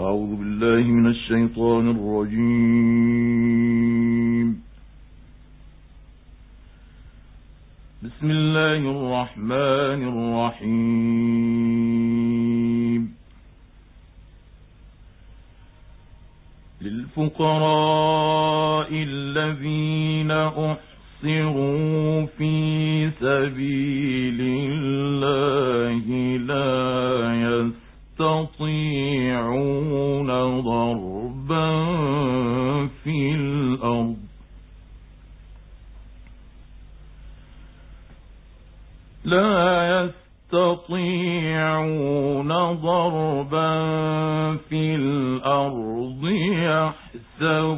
أعوذ بالله من الشيطان الرجيم. بسم الله الرحمن الرحيم. للفقراء الذين أحصروا في سبيل الله لا يستطيعون ضربا في الأرض. لا يستطيعون ضربا في الأرض يحسبهم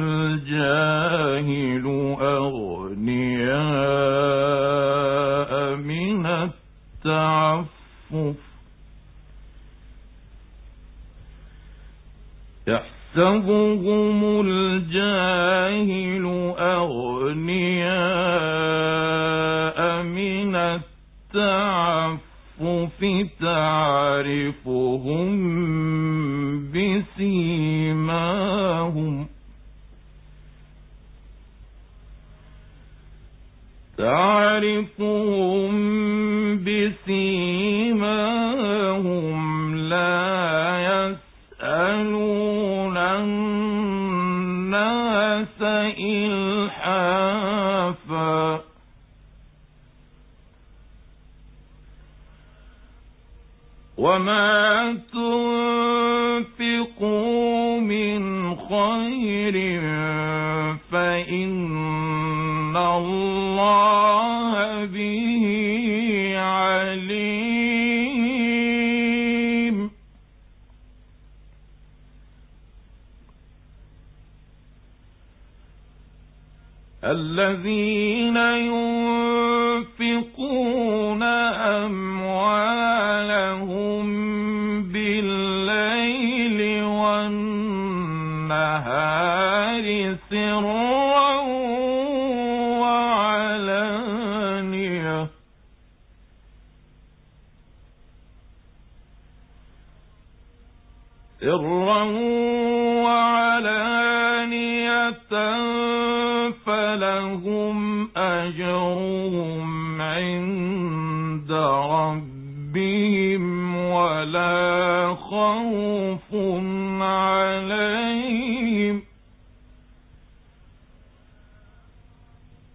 الجاهل أغنياء من التعفف يحسبهم الجاهل أغنياء من التعفف تعرفهم بسيماهم. تعرفهم بسيماهم لا يسألون الناس إلحافا. وما تنفقوا من خير فإن الله به الذين ينفقون أموالهم بالليل والنهار سرا وعلانية. سرا وعلانية. فلهم أجرهم عند ربهم ولا خوف عليهم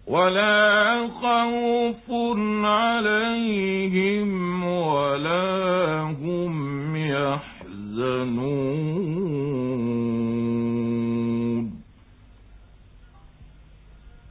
ولا خوف عليهم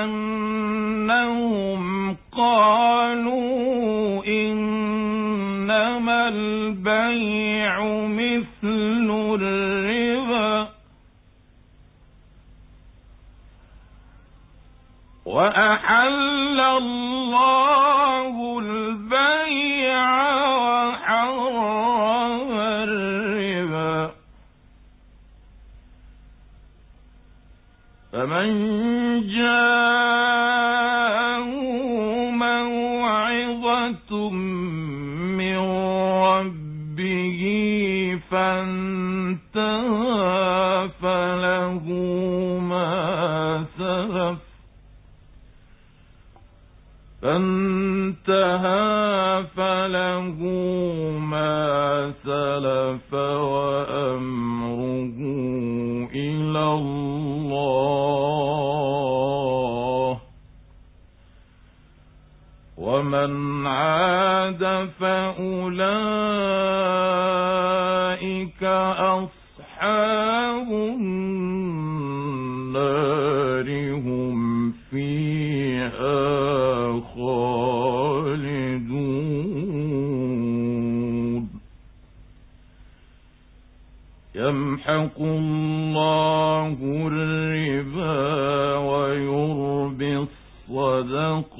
بأنهم قالوا إنما البيع مثل الربا. وأحل الله فمن جاءه موعظة من ربه فانتهى فله ما سلف فانتهى فله ما سلف وأمره ومن عاد فأولئك أصحاب النار هم فيها خالدون. يمحق الله الربا ويربي الصدقات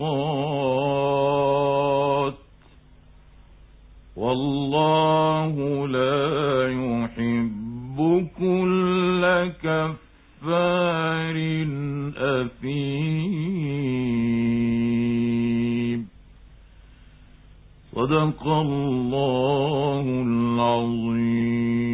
والله لا يحب كل كفار أثيم. صدق الله العظيم.